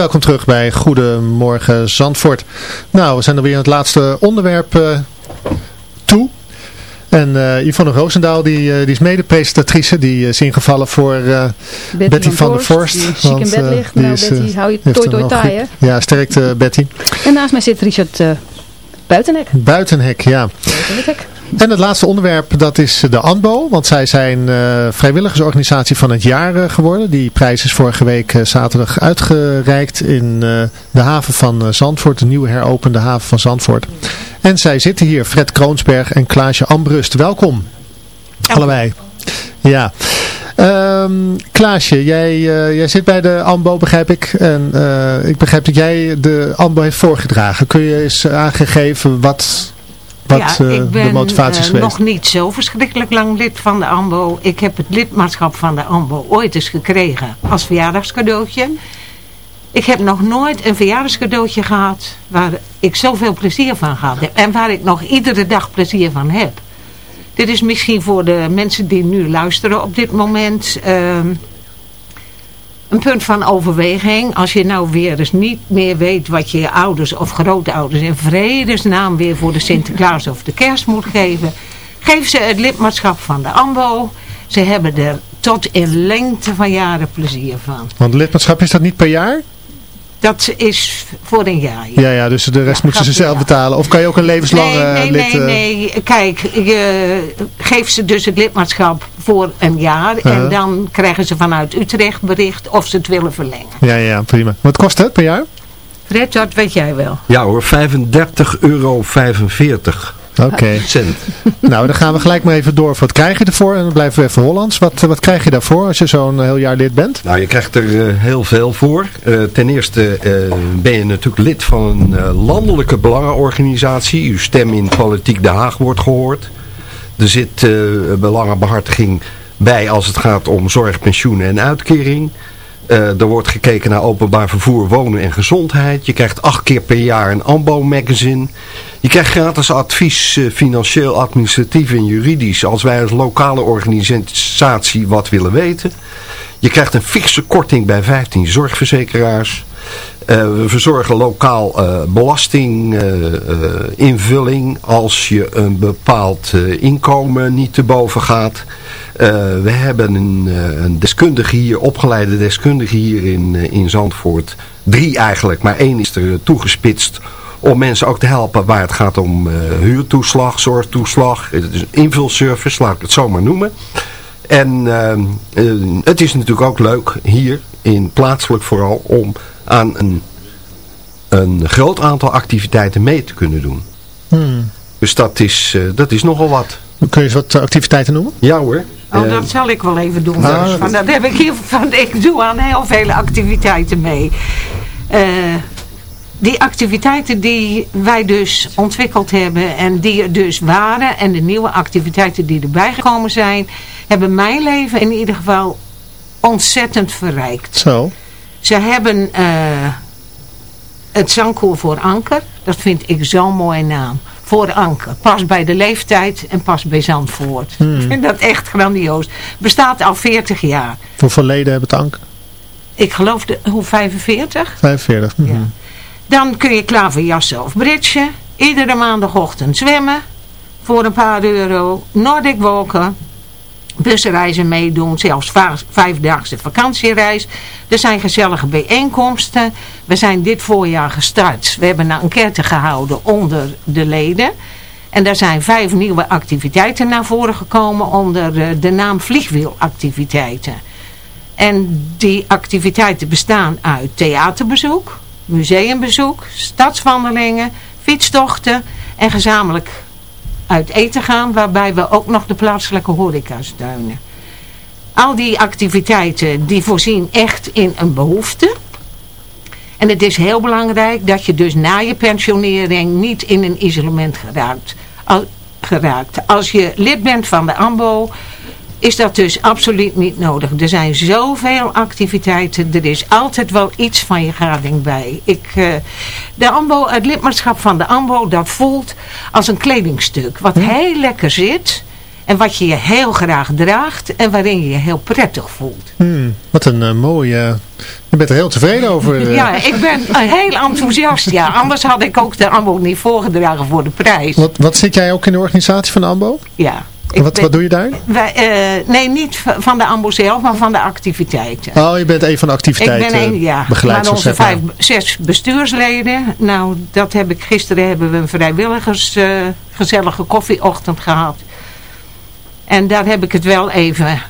Welkom terug bij Goedemorgen Zandvoort. Nou, we zijn er weer in het laatste onderwerp uh, toe. En uh, Yvonne Roosendaal, die, uh, die is mede-presentatrice. Die is ingevallen voor Betty, Betty, van, der Vorst. Die ziek in bed ligt. nou, is, Betty, hou je toi toi taai, hè? Ja, sterkte Betty. En naast mij zit Richard Buitenhek. Buitenhek, ja. Buitenhek. En het laatste onderwerp, dat is de ANBO. Want zij zijn uh, vrijwilligersorganisatie van het jaar uh, geworden. Die prijs is vorige week uh, zaterdag uitgereikt in de haven van Zandvoort. De nieuwe heropende haven van Zandvoort. En zij zitten hier, Fred Kroonsberg en Klaasje Ambrust. Welkom. Allebei. Ja. Um, Klaasje, jij, uh, jij zit bij de AMBO, begrijp ik. En uh, ik begrijp dat jij de AMBO heeft voorgedragen. Kun je eens aangegeven wat, wat ja, uh, ik ben, de motivatie is geweest? nog niet zo verschrikkelijk lang lid van de AMBO. Ik heb het lidmaatschap van de AMBO ooit eens gekregen als verjaardagscadeautje. Ik heb nog nooit een verjaardagscadeautje gehad waar ik zoveel plezier van gehad heb. En waar ik nog iedere dag plezier van heb. Dit is misschien voor de mensen die nu luisteren op dit moment uh, een punt van overweging. Als je nou weer eens niet meer weet wat je je ouders of grootouders in vredesnaam weer voor de Sinterklaas of de kerst moet geven. Geef ze het lidmaatschap van de AMBO. Ze hebben er tot in lengte van jaren plezier van. Want lidmaatschap is dat niet per jaar? Dat is voor een jaar. Ja, ja, ja dus de rest Ja, moeten ze zelf ja. betalen. Of kan je ook een levenslange nee, nee, lid... nee, eh, nee. Kijk, je geeft ze dus het lidmaatschap voor een jaar. En dan krijgen ze vanuit Utrecht bericht of ze het willen verlengen. Ja, ja, prima. Wat kost het per jaar? Fred, dat weet jij wel. Ja hoor, 35,45 euro. Oké. [LAUGHS] Nou, dan gaan we gelijk maar even door. Wat krijg je ervoor? En dan blijven we even Hollands. Wat, wat krijg je daarvoor als je zo'n heel jaar lid bent? Nou, je krijgt er eh, heel veel voor. Eh, ten eerste eh, ben je natuurlijk lid van een eh, landelijke belangenorganisatie. Uw stem in Politiek Den Haag wordt gehoord. Er zit eh, belangenbehartiging bij als het gaat om zorg, pensioen en uitkering. Eh, er wordt gekeken naar openbaar vervoer, wonen en gezondheid. Je krijgt acht keer per jaar een AMBO-magazine. Je krijgt gratis advies, eh, financieel, administratief en juridisch, als wij als lokale organisatie wat willen weten. Je krijgt een fikse korting bij 15 zorgverzekeraars. Eh, we verzorgen lokaal eh, belastinginvulling als je een bepaald inkomen niet te boven gaat. Eh, we hebben een, eh, een deskundige hier, opgeleide deskundige hier in, eh, in Zandvoort. Drie eigenlijk, maar één is er toegespitst om mensen ook te helpen waar het gaat om huurtoeslag, zorgtoeslag. Het is een invulservice, laat ik het zo maar noemen. En het is natuurlijk ook leuk hier, in plaatselijk vooral, om aan een, een groot aantal activiteiten mee te kunnen doen. Hmm. Dus dat is, dat is nogal wat. Kun je eens wat activiteiten noemen? Ja hoor. Oh, dat zal ik wel even doen. Dus, want dat heb ik hier van. Ik doe aan heel vele activiteiten mee. Eh, die activiteiten die wij dus ontwikkeld hebben en die er dus waren en de nieuwe activiteiten die erbij gekomen zijn, hebben mijn leven in ieder geval ontzettend verrijkt. Zo. Ze hebben eh, het zangkoor voor Anker. Dat vind ik zo'n mooie naam. Voor Anker. Pas bij de leeftijd en pas bij Zandvoort. Hmm. Ik vind dat echt grandioos. Bestaat al 40 jaar. Hoeveel leden hebben het ank? Ik geloof, de, hoe 45? 45. Mhm. Dan kun je klaverjassen of bridgen. Iedere maandagochtend zwemmen. Voor een paar euro. Nordic walken. Busreizen meedoen. Zelfs vijfdaagse vakantiereis. Er zijn gezellige bijeenkomsten. We zijn dit voorjaar gestart. We hebben een enquête gehouden onder de leden. En daar zijn vijf nieuwe activiteiten naar voren gekomen onder eh, de naam vliegwielactiviteiten. En die activiteiten bestaan uit theaterbezoek, museumbezoek, stadswandelingen, fietstochten en gezamenlijk uit eten gaan, waarbij we ook nog de plaatselijke horeca steunen. Al die activiteiten die voorzien echt in een behoefte. En het is heel belangrijk dat je dus na je pensionering niet in een isolement geraakt. Geraakt. Als je lid bent van de AMBO is dat dus absoluut niet nodig. Er zijn zoveel activiteiten. Er is altijd wel iets van je gading bij. Ik, eh, de AMBO, het lidmaatschap van de AMBO, dat voelt als een kledingstuk. Wat heel lekker zit. En wat je je heel graag draagt en waarin je je heel prettig voelt. Hmm, wat een uh, mooie... je bent er heel tevreden over. Uh. Ja, ik ben heel enthousiast. Ja. Anders had ik ook de AMBO niet voorgedragen voor de prijs. Wat, wat zit jij ook in de organisatie van de AMBO? Ja. Wat, ben, wat doe je daar? Wij, uh, nee, niet van de AMBO zelf, maar van de activiteiten. Oh, je bent een van de activiteiten. Ik ben een, ja. Begeleid onze vijf, zes bestuursleden. Nou, dat heb ik gisteren hebben we een vrijwilligers uh, gezellige koffieochtend gehad. En daar heb ik het wel even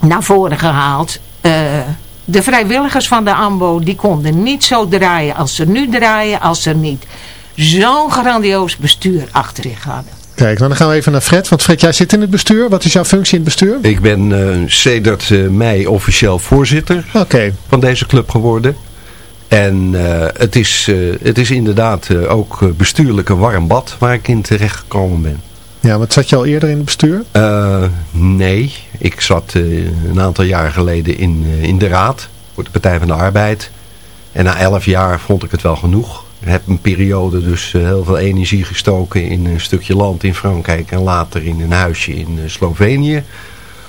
naar voren gehaald. Uh, de vrijwilligers van de AMBO, die konden niet zo draaien als ze nu draaien, als ze niet zo'n grandioos bestuur achter zich hadden. Kijk, nou, dan gaan we even naar Fred. Want Fred, jij zit in het bestuur. Wat is jouw functie in het bestuur? Ik ben uh, sedert uh, mei officieel voorzitter okay. van deze club geworden. En uh, het, is, het is inderdaad ook bestuurlijk een warm bad waar ik in terecht gekomen ben. Ja, wat zat je al eerder in het bestuur? nee, ik zat een aantal jaar geleden in, in de raad voor de Partij van de Arbeid. En na elf jaar vond ik het wel genoeg heb een periode dus uh, heel veel energie gestoken in een stukje land in Frankrijk en later in een huisje in uh, Slovenië.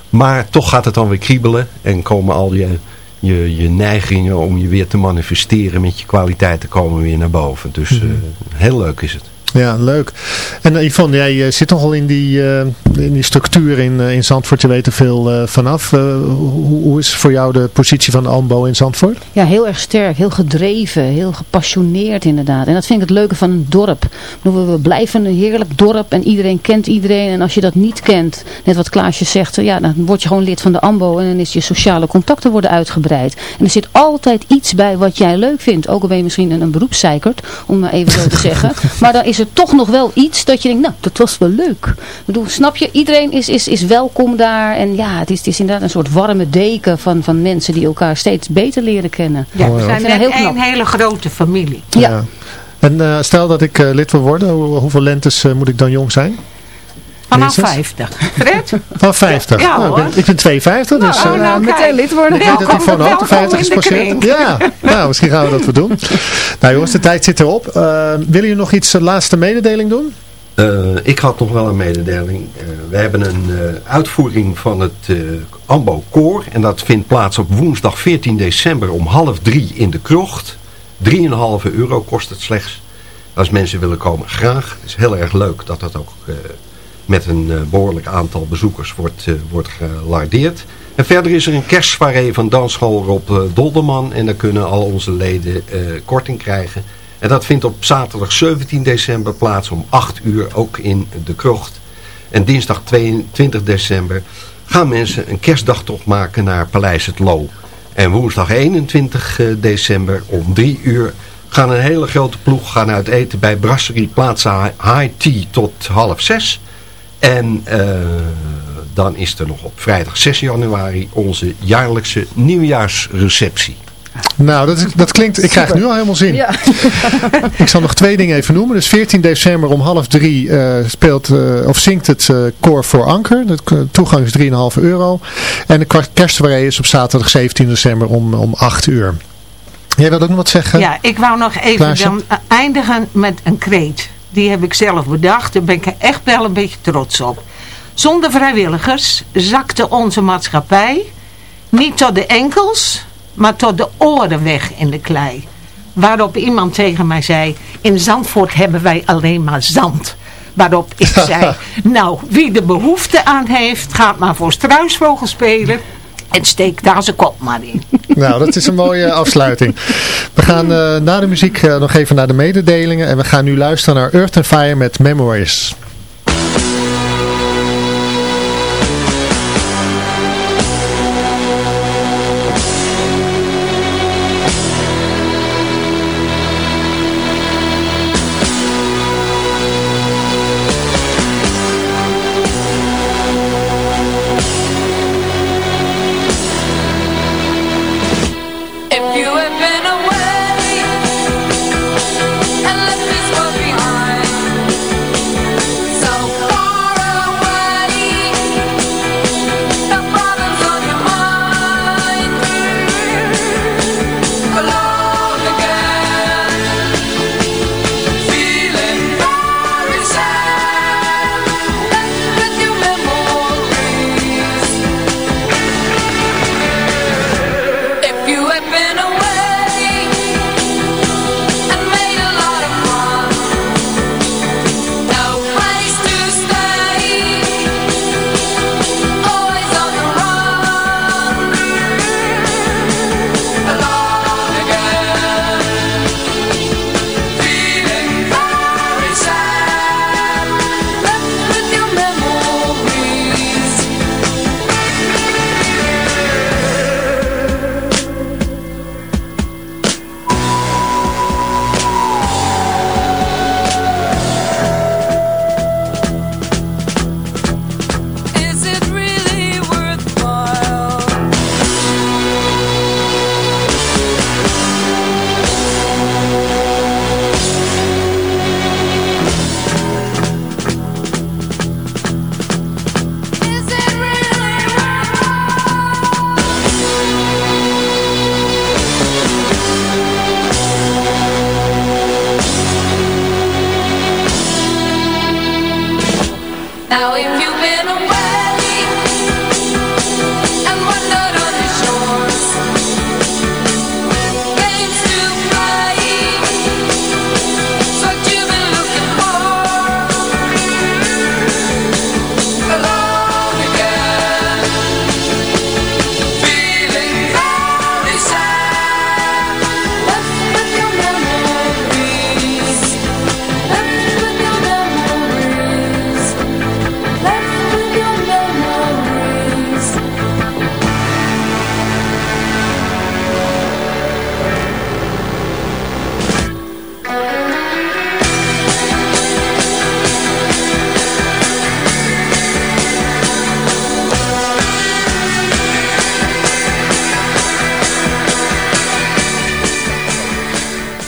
Maar toch gaat het dan weer kriebelen en komen al je, je, je neigingen om je weer te manifesteren met je kwaliteiten komen weer naar boven. Dus uh, heel leuk is het. Ja, leuk. En uh, Yvonne, jij uh, zit nogal in die, uh, in die structuur in, in Zandvoort. Je weet er veel vanaf. Hoe, hoe, is voor jou de positie van de AMBO in Zandvoort? Ja, heel erg sterk. Heel gedreven. Heel gepassioneerd inderdaad. En dat vind ik het leuke van een dorp. We blijven een heerlijk dorp en iedereen kent iedereen. En als je dat niet kent, net wat Klaasje zegt, ja, dan word je gewoon lid van de AMBO. En dan is je sociale contacten worden uitgebreid. En er zit altijd iets bij wat jij leuk vindt. Ook al ben je misschien een, een beroepszeikert, om maar even zo te zeggen. [LAUGHS] Maar dan is er toch nog wel iets dat je denkt, nou, dat was wel leuk. Ik bedoel, snap je? Iedereen is, is, is welkom daar. En ja, het is, het is inderdaad een soort warme deken van, van mensen die elkaar steeds beter leren kennen. Ja, we zijn net heel een hele grote familie. Ja. ja. En uh, stel dat ik uh, lid wil worden, hoe, hoeveel lentes uh, moet ik dan jong zijn? Vanaf 50. Fred? Van 50? Ja, oh, ik, ben, ik, ben, 52, dus... Nou, uh, nou, meteen lid worden. Ik weet dat ik van ook de 50 is passeert. Ja, nou, misschien gaan we dat wel doen. Nou jongens, de tijd zit erop. Uh, willen jullie nog iets laatste mededeling doen? Uh, ik had nog wel een mededeling. Uh, we hebben een uh, uitvoering van het Ambo Koor. En dat vindt plaats op woensdag 14 december om half drie in de krocht. 3,5 euro kost het slechts. Als mensen willen komen, graag. Het is heel erg leuk dat dat ook met een behoorlijk aantal bezoekers wordt, wordt gelardeerd. En verder is er een kerstsoirée van dansschool Rob Dolderman. En daar kunnen al onze leden korting krijgen. En dat vindt op zaterdag 17 december plaats om 8 uur ook in de krocht. En dinsdag 22 december gaan mensen een kerstdagtocht maken naar Paleis het Loo. En woensdag 21 december om 3 uur gaan een hele grote ploeg gaan uit eten bij Brasserie Plaza High Tea tot half 6. En uh, dan is er nog op vrijdag 6 januari onze jaarlijkse nieuwjaarsreceptie. Nou, dat, is, dat klinkt, ik krijg nu al helemaal zin. Ja. [LAUGHS] ik zal nog twee dingen even noemen. Dus 14 december om half drie uh, speelt, uh, of zingt het uh, koor voor Anker. De toegang is 3,5 euro. En de kerstsoirée is op zaterdag 17 december om, om 8 uur. Jij wilt ook nog wat zeggen? Ja, ik wou nog even dan eindigen met een kreet. Die heb ik zelf bedacht. Daar ben ik echt wel een beetje trots op. Zonder vrijwilligers zakte onze maatschappij niet tot de enkels maar tot de oren weg in de klei. Waarop iemand tegen mij zei, in Zandvoort hebben wij alleen maar zand. Waarop ik [LAUGHS] zei, nou, wie de behoefte aan heeft, gaat maar voor struisvogel spelen. En steek daar zijn kop maar in. Nou, dat is een mooie [LAUGHS] afsluiting. We gaan uh, na de muziek uh, nog even naar de mededelingen. En we gaan nu luisteren naar Earth and Fire met Memories.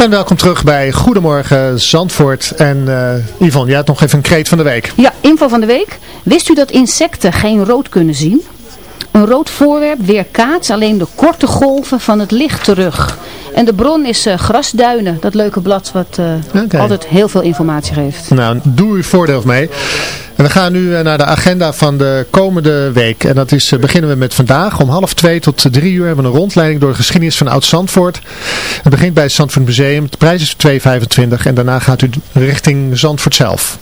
En welkom terug bij Goedemorgen Zandvoort. En eh Yvonne, jij nog even een kreet van de week. Ja, info van de week. Wist u dat insecten geen rood kunnen zien? Een rood voorwerp weerkaatst alleen de korte golven van het licht terug. En de bron is eh, Grasduinen, dat leuke blad wat eh, altijd heel veel informatie geeft. Nou, doe uw voordeel mee. En we gaan nu eh, naar de agenda van de komende week. En dat is, beginnen we met vandaag. Om half twee tot drie uur hebben we een rondleiding door de geschiedenis van Oud-Zandvoort. Het begint bij het Zandvoort Museum. De prijs is 2,25 en daarna gaat u richting Zandvoort zelf.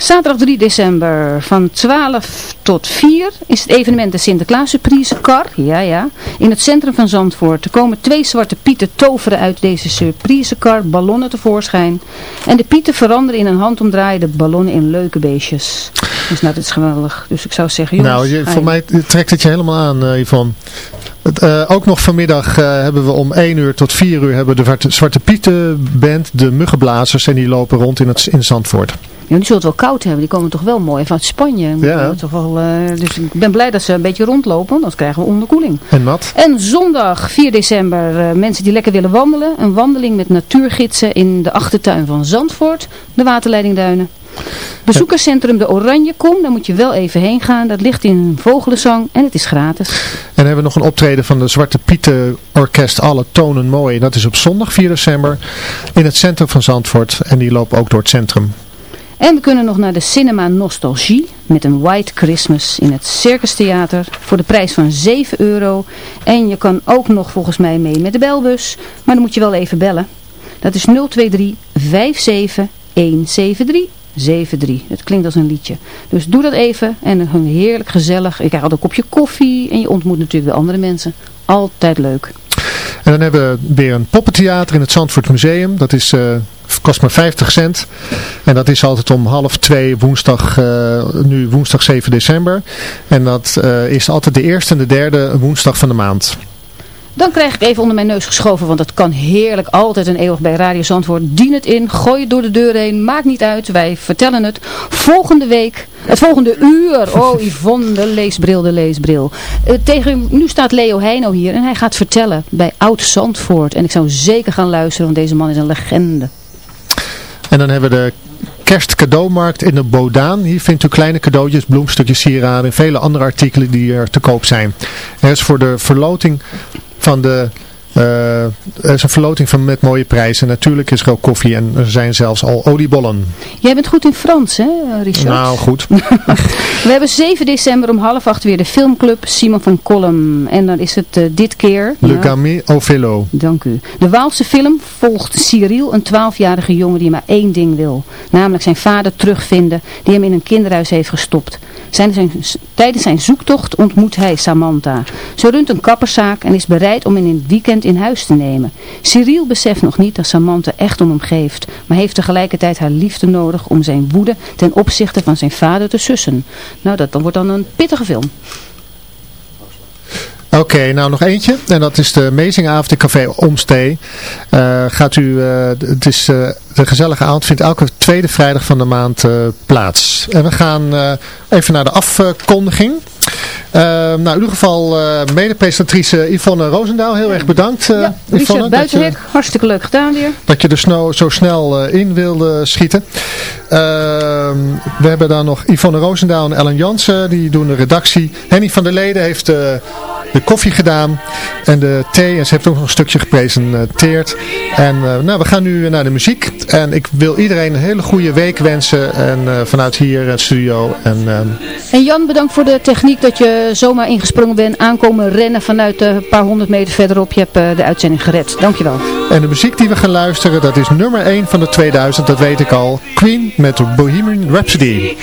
Zaterdag 3 december van 12 tot 4 is het evenement de Sinterklaas Surprise Car. Ja, ja. In het centrum van Zandvoort. Er komen twee zwarte pieten toveren uit deze surprise car ballonnen tevoorschijn. En de pieten veranderen in een handomdraaiende ballonnen in leuke beestjes. Dus nou, dat is geweldig. Dus ik zou zeggen, jongens. nou, je, voor mij trekt het je helemaal aan, Yvonne. Het, eh, ook nog vanmiddag eh, hebben we om 1 uur tot 4 uur hebben de Zwarte, Zwarte Pieten band, de muggenblazers. En die lopen rond in, het, in Zandvoort. Ja, die zullen het wel koud hebben. Die komen toch wel mooi vanuit Spanje. Ja. Toch wel, eh, dus ik ben blij dat ze een beetje rondlopen. Anders krijgen we onderkoeling. En nat. En zondag 4 december, mensen die lekker willen wandelen. Een wandeling met natuurgidsen in de achtertuin van Zandvoort, de waterleidingduinen. Bezoekerscentrum de Oranjekom, daar moet je wel even heen gaan. Dat ligt in Vogelenzang en het is gratis. En dan hebben we nog een optreden van de Zwarte Pieten Orkest Alle Tonen Mooi. Dat is op zondag 4 december in het centrum van Zandvoort. En die lopen ook door het centrum. En we kunnen nog naar de Cinema Nostalgie met een White Christmas in het Circus Theater voor de prijs van 7 euro. En je kan ook nog volgens mij mee met de belbus, maar dan moet je wel even bellen. Dat is 023 57 173 73. Het klinkt als een liedje. Dus doe dat even en heerlijk gezellig. Je krijgt altijd een kopje koffie en je ontmoet natuurlijk weer andere mensen. Altijd leuk. En dan hebben we weer een poppentheater in het Zandvoort Museum. Dat is, eh, kost maar 50 cent. En dat is altijd om half twee woensdag, eh, nu woensdag 7 december. En dat eh, is altijd de eerste en de derde woensdag van de maand. Dan krijg ik even onder mijn neus geschoven, want dat kan heerlijk altijd en eeuwig bij Radio Zandvoort. Dien het in, gooi het door de deur heen, maakt niet uit, wij vertellen het. Volgende week, het volgende uur, [LAUGHS] oh Yvonne, de leesbril, de leesbril. Eh, tegen, nu staat Leo Heino hier en hij gaat vertellen bij Oud Zandvoort. En ik zou zeker gaan luisteren, want deze man is een legende. En dan hebben we de kerstcadeaumarkt in de Bodaan. Hier vindt u kleine cadeautjes, bloemstukjes, sieraden en vele andere artikelen die er te koop zijn. Er is voor de verloting 放的 eh, er is een verloting van met mooie prijzen. Natuurlijk is er ook koffie en er zijn zelfs al oliebollen. Jij bent goed in Frans, hè Richard? Nou, goed. [LAUGHS] We hebben 7 december om half acht weer de filmclub Simon van Kolm. En dan is het eh, dit keer... Le ja, au. Dank u. De Waalse film volgt Cyril, een 12-jarige jongen die maar één ding wil. Namelijk zijn vader terugvinden die hem in een kinderhuis heeft gestopt. Zijn, zijn, tijdens zijn zoektocht ontmoet hij Samantha. Ze runt een kapperszaak en is bereid om in het weekend in huis te nemen. Cyril beseft nog niet dat Samantha echt om hem geeft. Maar heeft tegelijkertijd haar liefde nodig om zijn woede ten opzichte van zijn vader te sussen. Nou, dat dan wordt dan een pittige film. Oké, nou nog eentje. En dat is de Amazingavond in Café Omstee. Eh, gaat u, eh, het is, eh, de gezellige avond vindt elke tweede vrijdag van de maand eh, plaats. En we gaan eh, even naar de afkondiging. Eh, nou, in ieder geval mede-presentatrice Yvonne Roosendaal. Heel erg bedankt ja, Yvonne. Buitenhek, hartstikke leuk gedaan weer. dat je er sno, zo snel in wilde schieten. Uh, we hebben dan nog Yvonne Roosendaal en Ellen Jansen. Die doen de redactie. Henny van der Leden heeft de koffie gedaan en de thee. En ze heeft ook nog een stukje gepresenteerd. En nou, we gaan nu naar de muziek. En ik wil iedereen een hele goede week wensen. En eh, vanuit hier het studio. En, ehm, En Jan, bedankt voor de techniek dat je zomaar ingesprongen bent. Aankomen rennen vanuit een paar honderd meter verderop. Je hebt eh, de uitzending gered. Dankjewel. en de muziek die we gaan luisteren, dat is nummer 1 van de 2000. Dat weet ik al. Queen met Bohemian Rhapsody.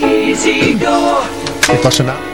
Easy go, Ik was er nou.